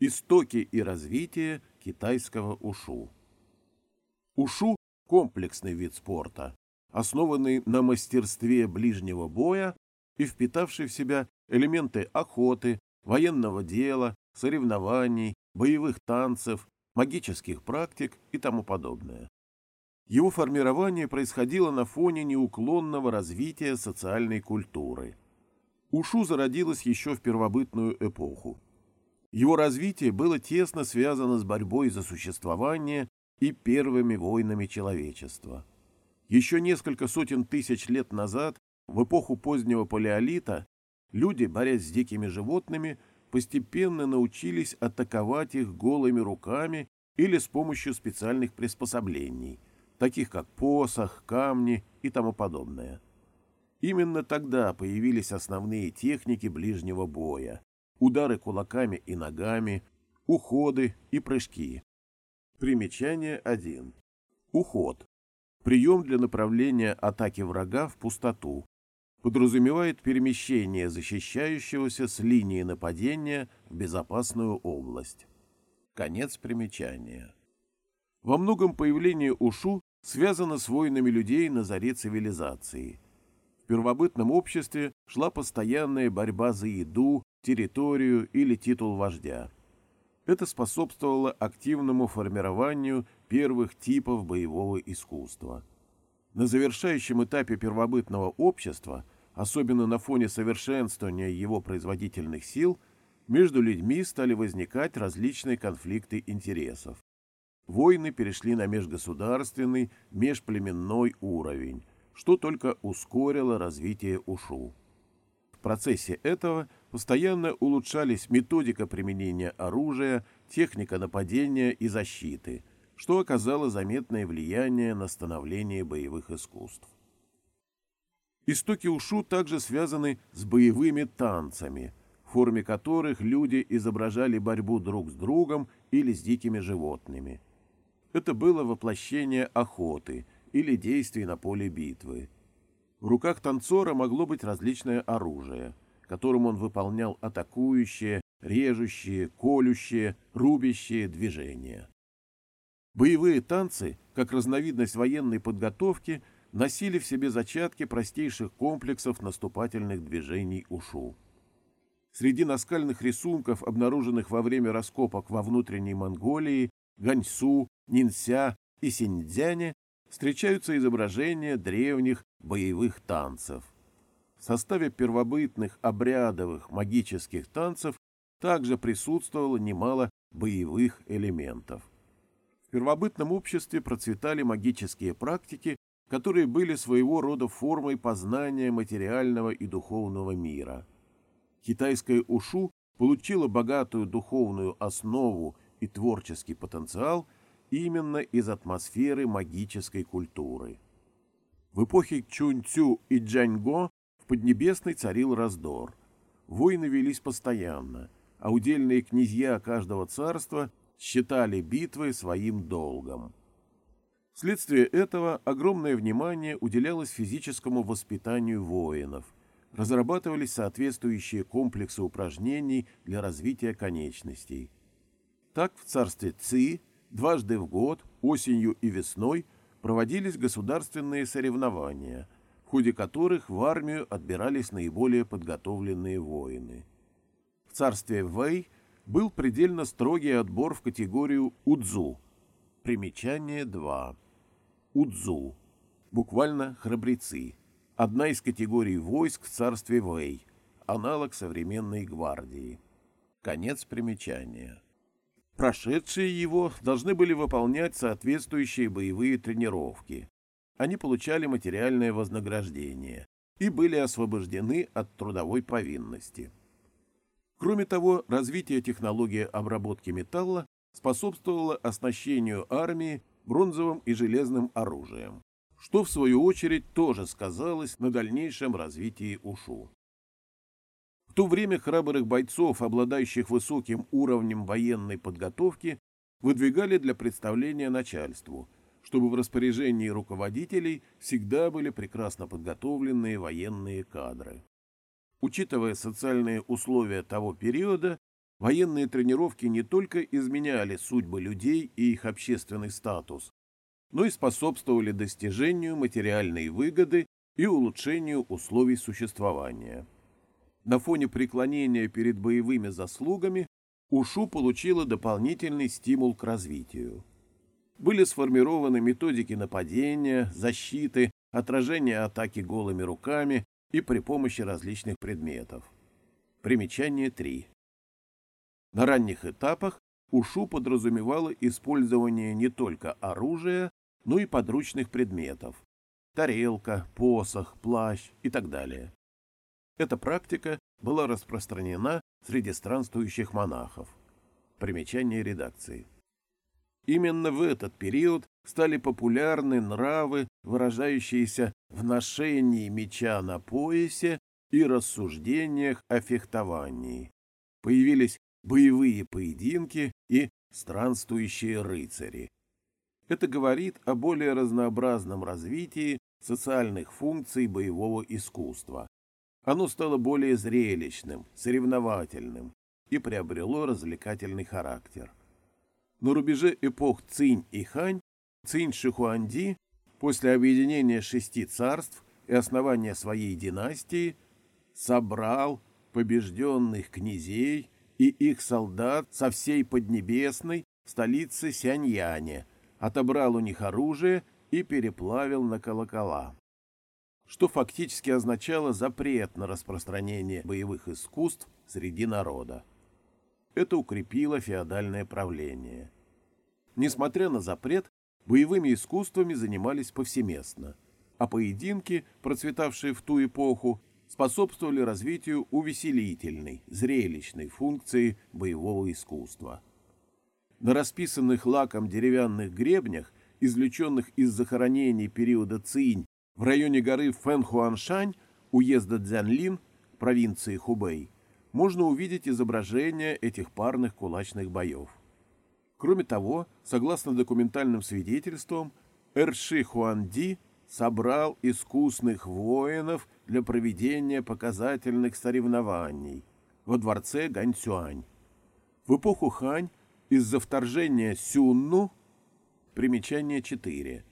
Истоки и развитие китайского ушу. Ушу – комплексный вид спорта, основанный на мастерстве ближнего боя и впитавший в себя элементы охоты, военного дела, соревнований, боевых танцев, магических практик и тому подобное. Его формирование происходило на фоне неуклонного развития социальной культуры. Ушу зародилось еще в первобытную эпоху. Его развитие было тесно связано с борьбой за существование и первыми войнами человечества. Еще несколько сотен тысяч лет назад, в эпоху позднего палеолита, люди, борясь с дикими животными, постепенно научились атаковать их голыми руками или с помощью специальных приспособлений – таких как посох, камни и тому подобное. Именно тогда появились основные техники ближнего боя – удары кулаками и ногами, уходы и прыжки. Примечание 1. Уход. Прием для направления атаки врага в пустоту. Подразумевает перемещение защищающегося с линии нападения в безопасную область. Конец примечания. Во многом появление Ушу связано с войнами людей на заре цивилизации. В первобытном обществе шла постоянная борьба за еду, территорию или титул вождя. Это способствовало активному формированию первых типов боевого искусства. На завершающем этапе первобытного общества, особенно на фоне совершенствования его производительных сил, между людьми стали возникать различные конфликты интересов войны перешли на межгосударственный, межплеменной уровень, что только ускорило развитие УШУ. В процессе этого постоянно улучшались методика применения оружия, техника нападения и защиты, что оказало заметное влияние на становление боевых искусств. Истоки ушу также связаны с боевыми танцами, в форме которых люди изображали борьбу друг с другом или с дикими животными – это было воплощение охоты или действий на поле битвы. В руках танцора могло быть различное оружие, которым он выполнял атакующие, режущие, колющие, рубящие движения. Боевые танцы, как разновидность военной подготовки, носили в себе зачатки простейших комплексов наступательных движений ушу. Среди наскальных рисунков, обнаруженных во время раскопок во внутренней Монголии, Ганьсу, Нинся и Синьцзяне встречаются изображения древних боевых танцев. В составе первобытных обрядовых магических танцев также присутствовало немало боевых элементов. В первобытном обществе процветали магические практики, которые были своего рода формой познания материального и духовного мира. Китайская ушу получила богатую духовную основу и творческий потенциал – именно из атмосферы магической культуры. В эпохе Чунцю и Джаньго в Поднебесной царил раздор. Войны велись постоянно, а удельные князья каждого царства считали битвы своим долгом. Вследствие этого огромное внимание уделялось физическому воспитанию воинов, разрабатывались соответствующие комплексы упражнений для развития конечностей. Так в царстве Ци Дважды в год, осенью и весной, проводились государственные соревнования, ходе которых в армию отбирались наиболее подготовленные воины. В царстве Вэй был предельно строгий отбор в категорию Удзу. Примечание 2. Удзу. Буквально храбрецы. Одна из категорий войск в царстве Вэй. Аналог современной гвардии. Конец примечания. Прошедшие его должны были выполнять соответствующие боевые тренировки. Они получали материальное вознаграждение и были освобождены от трудовой повинности. Кроме того, развитие технологии обработки металла способствовало оснащению армии бронзовым и железным оружием, что в свою очередь тоже сказалось на дальнейшем развитии УШУ. В то время храбрых бойцов, обладающих высоким уровнем военной подготовки, выдвигали для представления начальству, чтобы в распоряжении руководителей всегда были прекрасно подготовленные военные кадры. Учитывая социальные условия того периода, военные тренировки не только изменяли судьбы людей и их общественный статус, но и способствовали достижению материальной выгоды и улучшению условий существования. На фоне преклонения перед боевыми заслугами УШУ получила дополнительный стимул к развитию. Были сформированы методики нападения, защиты, отражения атаки голыми руками и при помощи различных предметов. Примечание 3. На ранних этапах УШУ подразумевало использование не только оружия, но и подручных предметов – тарелка, посох, плащ и так далее. Эта практика была распространена среди странствующих монахов. Примечание редакции. Именно в этот период стали популярны нравы, выражающиеся в ношении меча на поясе и рассуждениях о фехтовании. Появились боевые поединки и странствующие рыцари. Это говорит о более разнообразном развитии социальных функций боевого искусства. Оно стало более зрелищным, соревновательным и приобрело развлекательный характер. На рубеже эпох Цинь и Хань Цинь Шихуанди после объединения шести царств и основания своей династии собрал побежденных князей и их солдат со всей Поднебесной столицы Сяньяне, отобрал у них оружие и переплавил на колокола что фактически означало запрет на распространение боевых искусств среди народа. Это укрепило феодальное правление. Несмотря на запрет, боевыми искусствами занимались повсеместно, а поединки, процветавшие в ту эпоху, способствовали развитию увеселительной, зрелищной функции боевого искусства. На расписанных лаком деревянных гребнях, извлеченных из захоронений периода Цинь в районе горы Фэнхуаншань, уезда Цзянлин, провинции Хубэй, можно увидеть изображения этих парных кулачных боев. Кроме того, согласно документальным свидетельствам, Эрши Хуанди собрал искусных воинов для проведения показательных соревнований во дворце Ганцюань. В эпоху Хань из-за вторжения Сюнну, примечание 4,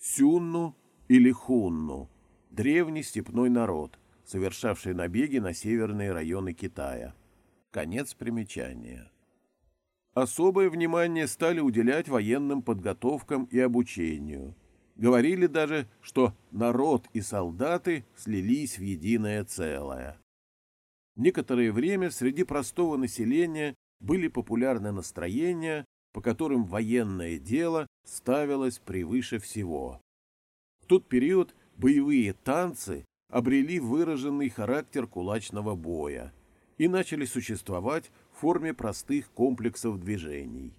Сюнну или хунну, древний степной народ, совершавший набеги на северные районы Китая. Конец примечания. Особое внимание стали уделять военным подготовкам и обучению. Говорили даже, что народ и солдаты слились в единое целое. Некоторое время среди простого населения были популярны настроения, по которым военное дело ставилось превыше всего тот период боевые танцы обрели выраженный характер кулачного боя и начали существовать в форме простых комплексов движений.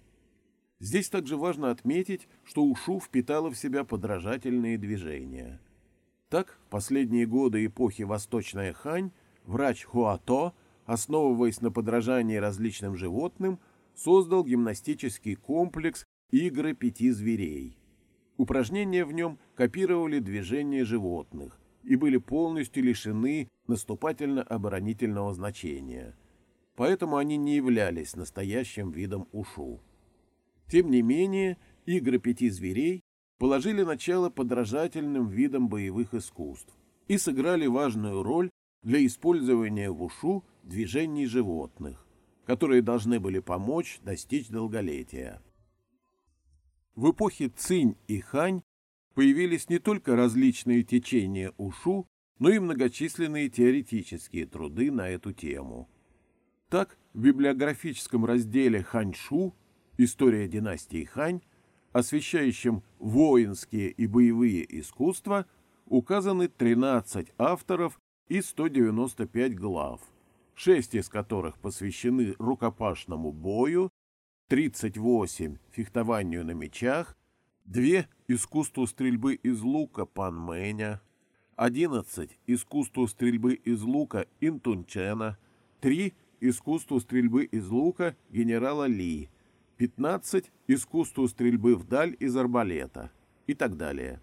Здесь также важно отметить, что ушу впитала в себя подражательные движения. Так, в последние годы эпохи Восточная Хань врач Хуато, основываясь на подражании различным животным, создал гимнастический комплекс «Игры пяти зверей». Упражнения в нем копировали движения животных и были полностью лишены наступательно-оборонительного значения. Поэтому они не являлись настоящим видом ушу. Тем не менее, игры пяти зверей положили начало подражательным видам боевых искусств и сыграли важную роль для использования в ушу движений животных, которые должны были помочь достичь долголетия. В эпохе Цинь и Хань появились не только различные течения ушу, но и многочисленные теоретические труды на эту тему. Так, в библиографическом разделе «Ханьшу» «История династии Хань», освещающем воинские и боевые искусства, указаны 13 авторов и 195 глав, 6 из которых посвящены рукопашному бою, 38 фехтованию на мечах, 2 искусству стрельбы из лука Пан Мэня, 11 искусству стрельбы из лука Интунчена, 3 искусству стрельбы из лука генерала Ли, 15 искусству стрельбы вдаль из арбалета и так далее.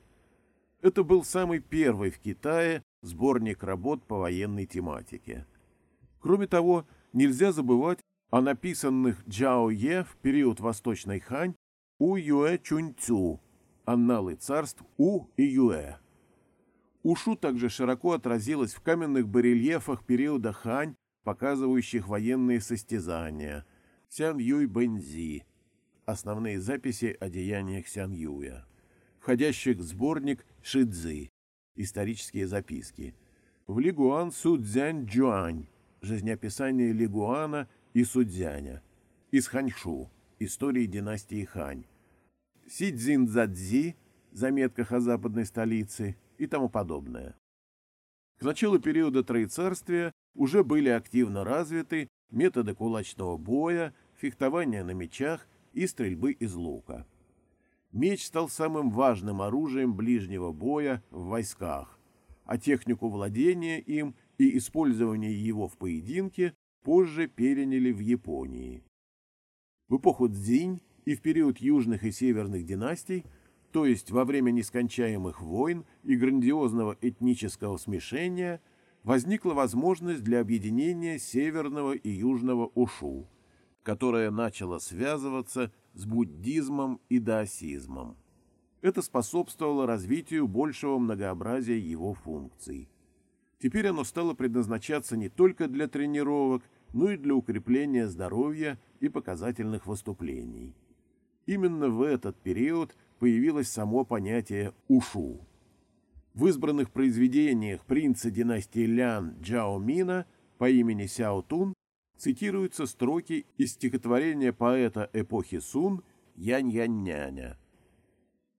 Это был самый первый в Китае сборник работ по военной тематике. Кроме того, нельзя забывать а написанных Джао Е в период Восточной Хань У Юэ Чуньцю, анналы царств У и Юэ. Ушу также широко отразилась в каменных барельефах периода Хань, показывающих военные состязания, Сян Юй Бэнзи, основные записи о деяниях Сян Юя, входящих в сборник Шидзы, исторические записки, в Лигуан Судзянь Джуань, жизнеописание Лигуана и Судзяня, из Ханьшу, истории династии Хань, Си Цзиньцзадзи, заметках о западной столице и тому подобное. К началу периода Троецарствия уже были активно развиты методы кулачного боя, фехтования на мечах и стрельбы из лука. Меч стал самым важным оружием ближнего боя в войсках, а технику владения им и использования его в поединке позже переняли в Японии. В эпоху Цзинь и в период южных и северных династий, то есть во время нескончаемых войн и грандиозного этнического смешения, возникла возможность для объединения северного и южного Ушу, которое начало связываться с буддизмом и даосизмом. Это способствовало развитию большего многообразия его функций. Теперь оно стало предназначаться не только для тренировок, но и для укрепления здоровья и показательных выступлений. Именно в этот период появилось само понятие «ушу». В избранных произведениях принца династии Лян Джао Мина по имени Сяо Тун цитируются строки из стихотворения поэта эпохи Сун Янь-Янь-Няня.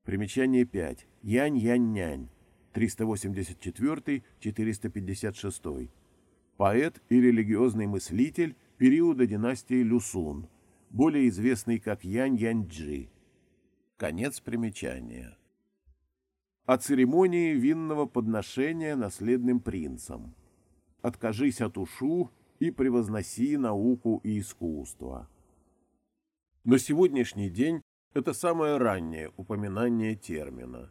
Примечание 5. Янь-Янь-Нянь. 384-456. Поэт и религиозный мыслитель периода династии Люсун, более известный как Янь-Янь-Джи. Конец примечания. О церемонии винного подношения наследным принцам. Откажись от ушу и превозноси науку и искусство. На сегодняшний день это самое раннее упоминание термина.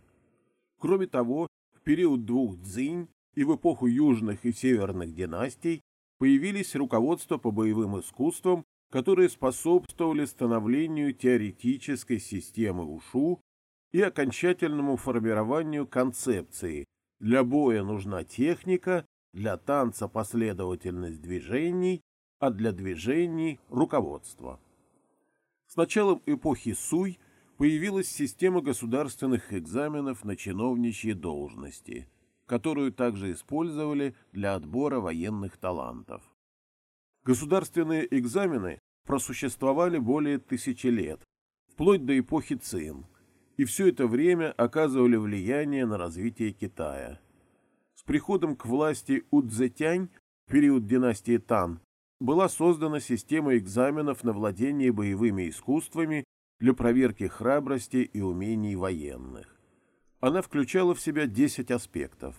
Кроме того, в период двух дзинь и в эпоху южных и северных династий появились руководства по боевым искусствам, которые способствовали становлению теоретической системы УШУ и окончательному формированию концепции «для боя нужна техника, для танца последовательность движений, а для движений – руководство». С началом эпохи Суй появилась система государственных экзаменов на чиновничьи должности, которую также использовали для отбора военных талантов. Государственные экзамены просуществовали более тысячи лет, вплоть до эпохи Цин, и все это время оказывали влияние на развитие Китая. С приходом к власти Удзетянь период династии Тан была создана система экзаменов на владение боевыми искусствами для проверки храбрости и умений военных. Она включала в себя 10 аспектов.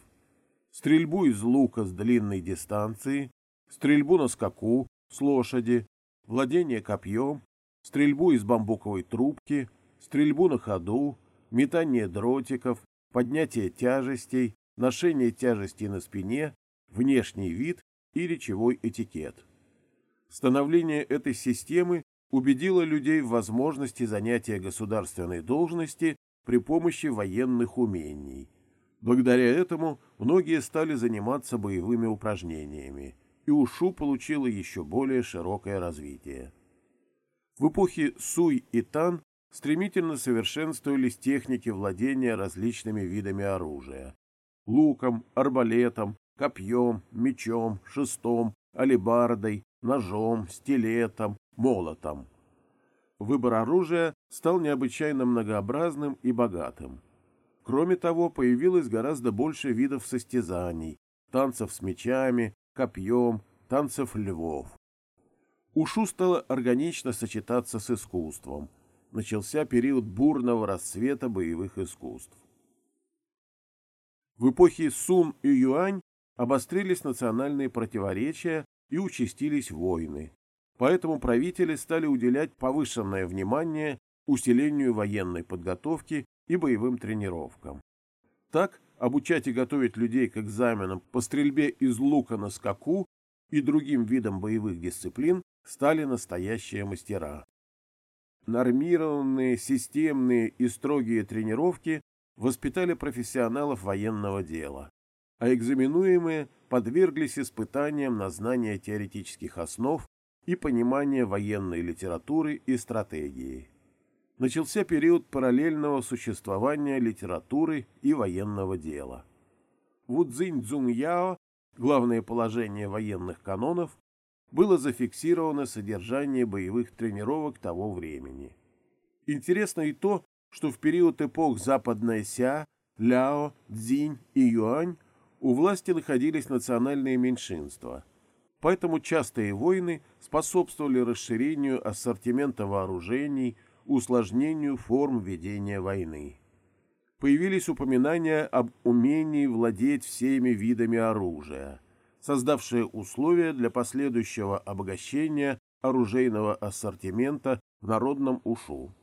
Стрельбу из лука с длинной дистанции, стрельбу на скаку с лошади, владение копьем, стрельбу из бамбуковой трубки, стрельбу на ходу, метание дротиков, поднятие тяжестей, ношение тяжестей на спине, внешний вид и речевой этикет. Становление этой системы убедило людей в возможности занятия государственной должности при помощи военных умений. Благодаря этому многие стали заниматься боевыми упражнениями, и ушу получила еще более широкое развитие. В эпохе Суй и Тан стремительно совершенствовались техники владения различными видами оружия – луком, арбалетом, копьем, мечом, шестом, алебардой, ножом, стилетом, молотом. Выбор оружия стал необычайно многообразным и богатым. Кроме того, появилось гораздо больше видов состязаний, танцев с мечами, копьем, танцев львов. Ушу стало органично сочетаться с искусством. Начался период бурного расцвета боевых искусств. В эпохе Сун и Юань обострились национальные противоречия и участились войны. Поэтому правители стали уделять повышенное внимание усилению военной подготовки и боевым тренировкам. Так, обучать и готовить людей к экзаменам по стрельбе из лука на скаку и другим видам боевых дисциплин стали настоящие мастера. Нормированные, системные и строгие тренировки воспитали профессионалов военного дела, а экзаменуемые подверглись испытаниям на знание теоретических основ и понимание военной литературы и стратегии. Начался период параллельного существования литературы и военного дела. Вудзинь Цзунь Яо, главное положение военных канонов, было зафиксировано содержание боевых тренировок того времени. Интересно и то, что в период эпох Западная Ся, Ляо, Цзинь и Юань у власти находились национальные меньшинства. Поэтому частые войны способствовали расширению ассортимента вооружений, усложнению форм ведения войны. Появились упоминания об умении владеть всеми видами оружия – создавшие условия для последующего обогащения оружейного ассортимента в народном ушу.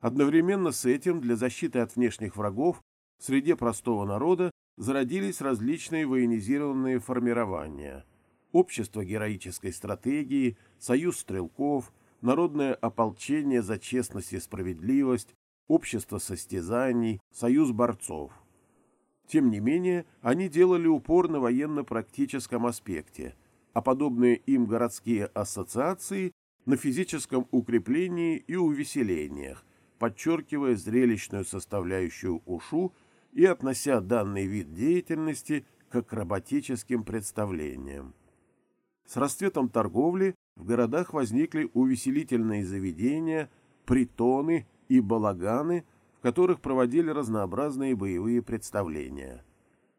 Одновременно с этим для защиты от внешних врагов в среде простого народа зародились различные военизированные формирования. Общество героической стратегии, союз стрелков, народное ополчение за честность и справедливость, общество состязаний, союз борцов – тем не менее, они делали упор на военно-практическом аспекте, а подобные им городские ассоциации на физическом укреплении и увеселениях, подчеркивая зрелищную составляющую УШУ и относя данный вид деятельности к акробатическим представлениям. С расцветом торговли в городах возникли увеселительные заведения, притоны и балаганы – в которых проводили разнообразные боевые представления.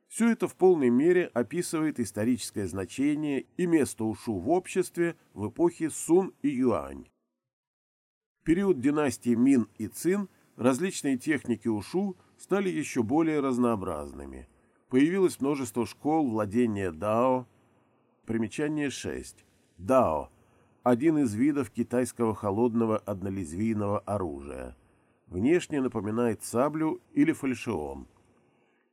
Все это в полной мере описывает историческое значение и место Ушу в обществе в эпохе Сун и Юань. В период династии Мин и Цин различные техники Ушу стали еще более разнообразными. Появилось множество школ владения дао. Примечание 6. Дао – один из видов китайского холодного однолезвийного оружия – внешне напоминает саблю или фальшион.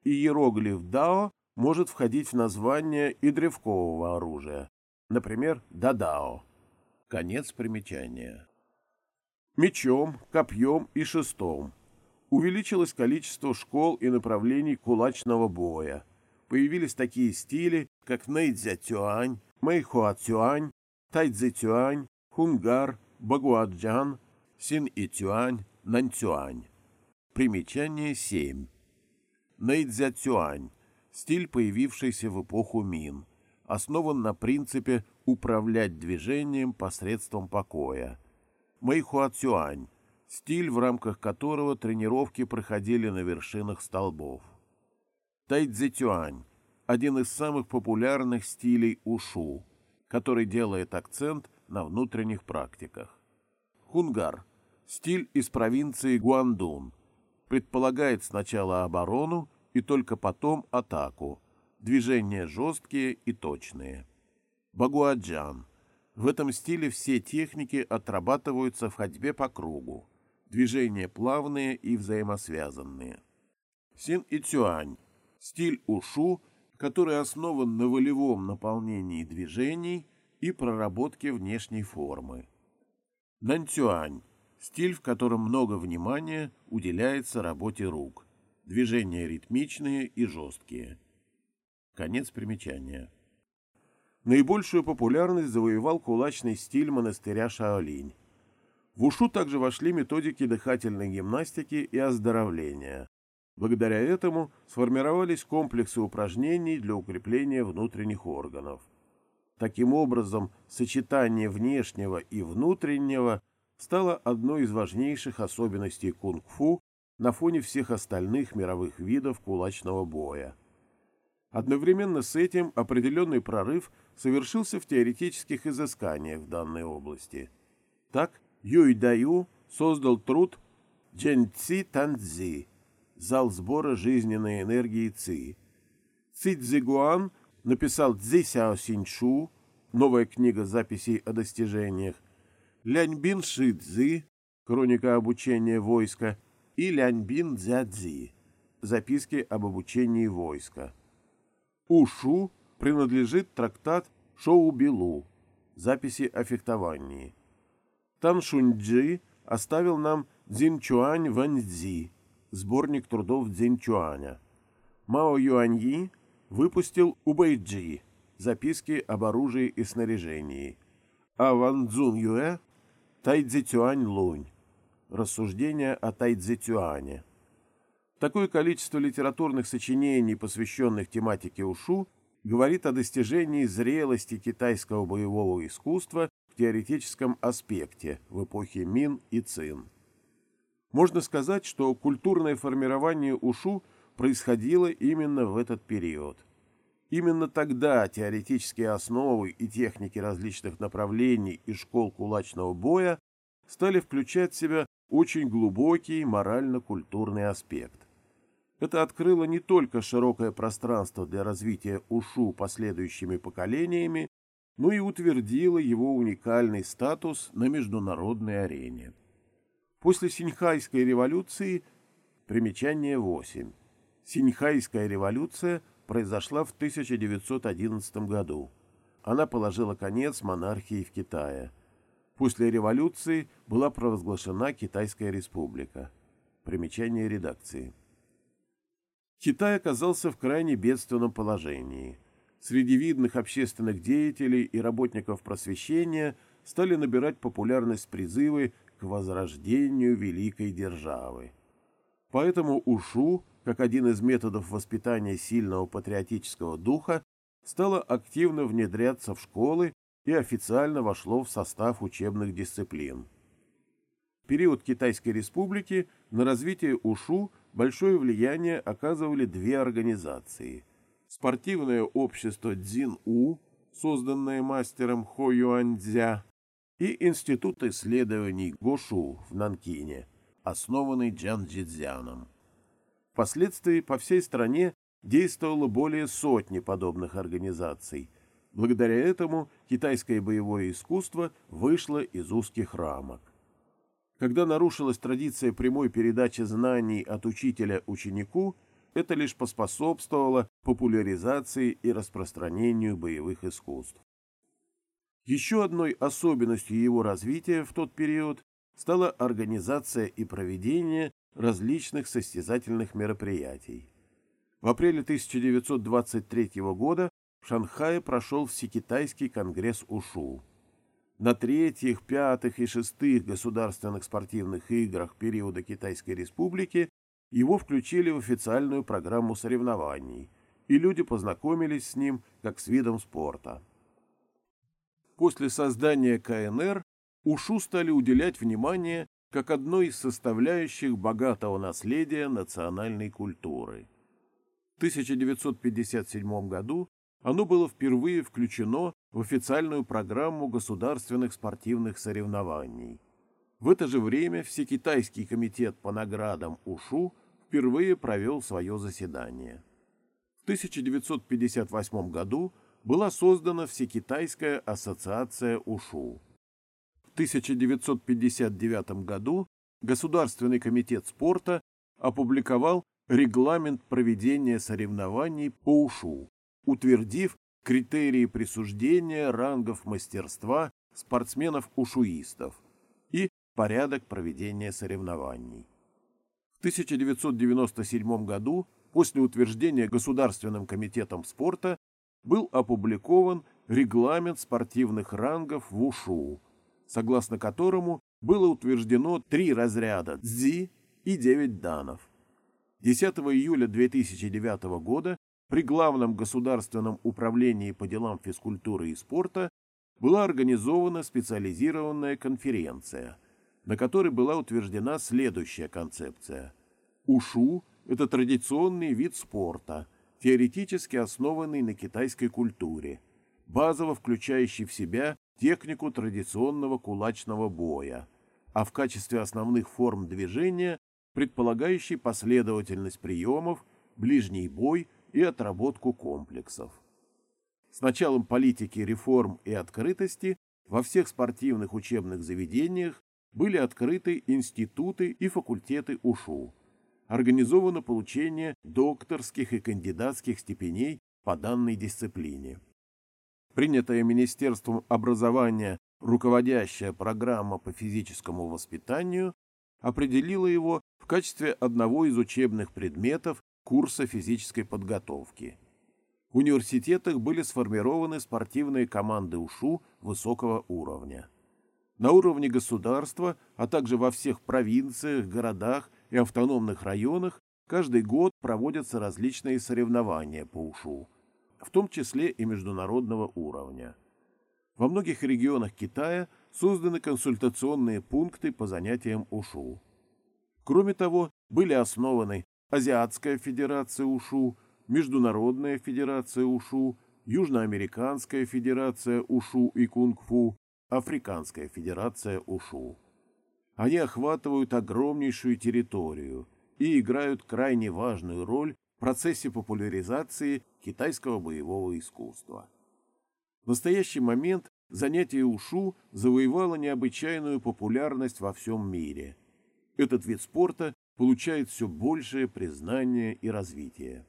Иероглиф «дао» может входить в название и древкового оружия, например, «дадао». Конец примечания. Мечом, копьем и шестом. Увеличилось количество школ и направлений кулачного боя. Появились такие стили, как Нэйдзя-тюань, Мэйхуа-тюань, Тайцзи-тюань, Хунгар, Багуаджан, Син-и-тюань, Нанцюань. Примечание 7. Нэйдзятюань. Стиль, появившийся в эпоху Мин. Основан на принципе управлять движением посредством покоя. Мэйхуацюань. Стиль, в рамках которого тренировки проходили на вершинах столбов. Тайцзитюань. Один из самых популярных стилей ушу, который делает акцент на внутренних практиках. Хунгар – Стиль из провинции Гуандун. Предполагает сначала оборону и только потом атаку. Движения жесткие и точные. Багуаджан. В этом стиле все техники отрабатываются в ходьбе по кругу. Движения плавные и взаимосвязанные. Син и Цюань. Стиль ушу, который основан на волевом наполнении движений и проработке внешней формы. Нанцюань Стиль, в котором много внимания уделяется работе рук. Движения ритмичные и жесткие. Конец примечания. Наибольшую популярность завоевал кулачный стиль монастыря Шаолинь. В ушу также вошли методики дыхательной гимнастики и оздоровления. Благодаря этому сформировались комплексы упражнений для укрепления внутренних органов. Таким образом, сочетание внешнего и внутреннего – стала одной из важнейших особенностей кунг-фу на фоне всех остальных мировых видов кулачного боя. Одновременно с этим определенный прорыв совершился в теоретических изысканиях в данной области. Так, Юй Даю создал труд Джен Ци Танцзи «Зал сбора жизненной энергии Ци». Ци Цзигуан написал Цзи Сяо Синьшу, новая книга записей о достижениях, Ляньбин Шидзи, хроника обучения войска, и Ляньбин Дзядзи, записки об обучении войска. Ушу принадлежит трактат Шоу Билу, Записи о фехтовании. Тан Шуньджи оставил нам Цзиньчуань Ваньцзи, сборник трудов Цзиньчуаня. Мао Юаньи выпустил Убэйджи, записки об оружии и снаряжении. А Ван Цзун Юэ – Тайцзитюань Лунь, рассуждения о Тайцзитюане. Такое количество литературных сочинений, посвященных тематике ушу, говорит о достижении зрелости китайского боевого искусства в теоретическом аспекте в эпохе Мин и Цин. Можно сказать, что культурное формирование ушу происходило именно в этот период. Именно тогда теоретические основы и техники различных направлений и школ кулачного боя стали включать в себя очень глубокий морально-культурный аспект. Это открыло не только широкое пространство для развития УШУ последующими поколениями, но и утвердило его уникальный статус на международной арене. После Синьхайской революции примечание 8. Синьхайская революция произошла в 1911 году. Она положила конец монархии в Китае. После революции была провозглашена Китайская республика. Примечание редакции. Китай оказался в крайне бедственном положении. Среди видных общественных деятелей и работников просвещения стали набирать популярность призывы к возрождению великой державы. Поэтому УШУ, как один из методов воспитания сильного патриотического духа, стало активно внедряться в школы и официально вошло в состав учебных дисциплин. В период Китайской республики на развитие УШУ большое влияние оказывали две организации. Спортивное общество Цзин-У, созданное мастером Хо Юаньцзя, и Институт исследований Гошу в Нанкине, основанный Джан Джидзяном. Впоследствии по всей стране действовало более сотни подобных организаций. Благодаря этому китайское боевое искусство вышло из узких рамок. Когда нарушилась традиция прямой передачи знаний от учителя ученику, это лишь поспособствовало популяризации и распространению боевых искусств. Еще одной особенностью его развития в тот период стала организация и проведение различных состязательных мероприятий. В апреле 1923 года в Шанхае прошел Всекитайский конгресс УШУ. На третьих, пятых и шестых государственных спортивных играх периода Китайской Республики его включили в официальную программу соревнований, и люди познакомились с ним как с видом спорта. После создания КНР УШУ стали уделять внимание как одной из составляющих богатого наследия национальной культуры. В 1957 году оно было впервые включено в официальную программу государственных спортивных соревнований. В это же время Всекитайский комитет по наградам УШУ впервые провел свое заседание. В 1958 году была создана Всекитайская ассоциация УШУ. В 1959 году Государственный комитет спорта опубликовал регламент проведения соревнований по УШУ, утвердив критерии присуждения рангов мастерства спортсменов-ушуистов и порядок проведения соревнований. В 1997 году, после утверждения Государственным комитетом спорта, был опубликован регламент спортивных рангов в УШУ, согласно которому было утверждено три разряда ДЗИ и 9 данов. 10 июля 2009 года при Главном государственном управлении по делам физкультуры и спорта была организована специализированная конференция, на которой была утверждена следующая концепция. УШУ – это традиционный вид спорта, теоретически основанный на китайской культуре, базово включающий в себя технику традиционного кулачного боя, а в качестве основных форм движения предполагающий последовательность приемов, ближний бой – и отработку комплексов. С началом политики реформ и открытости во всех спортивных учебных заведениях были открыты институты и факультеты УШУ. Организовано получение докторских и кандидатских степеней по данной дисциплине. принятая Министерством образования руководящая программа по физическому воспитанию определила его в качестве одного из учебных предметов курса физической подготовки. В университетах были сформированы спортивные команды УШУ высокого уровня. На уровне государства, а также во всех провинциях, городах и автономных районах каждый год проводятся различные соревнования по УШУ, в том числе и международного уровня. Во многих регионах Китая созданы консультационные пункты по занятиям УШУ. Кроме того, были основаны Азиатская федерация УШУ, Международная федерация УШУ, Южноамериканская федерация УШУ и кунг-фу, Африканская федерация УШУ. Они охватывают огромнейшую территорию и играют крайне важную роль в процессе популяризации китайского боевого искусства. В настоящий момент занятие ушу завоевало необычайную популярность во всем мире. Этот вид спорта получает все большее признание и развитие.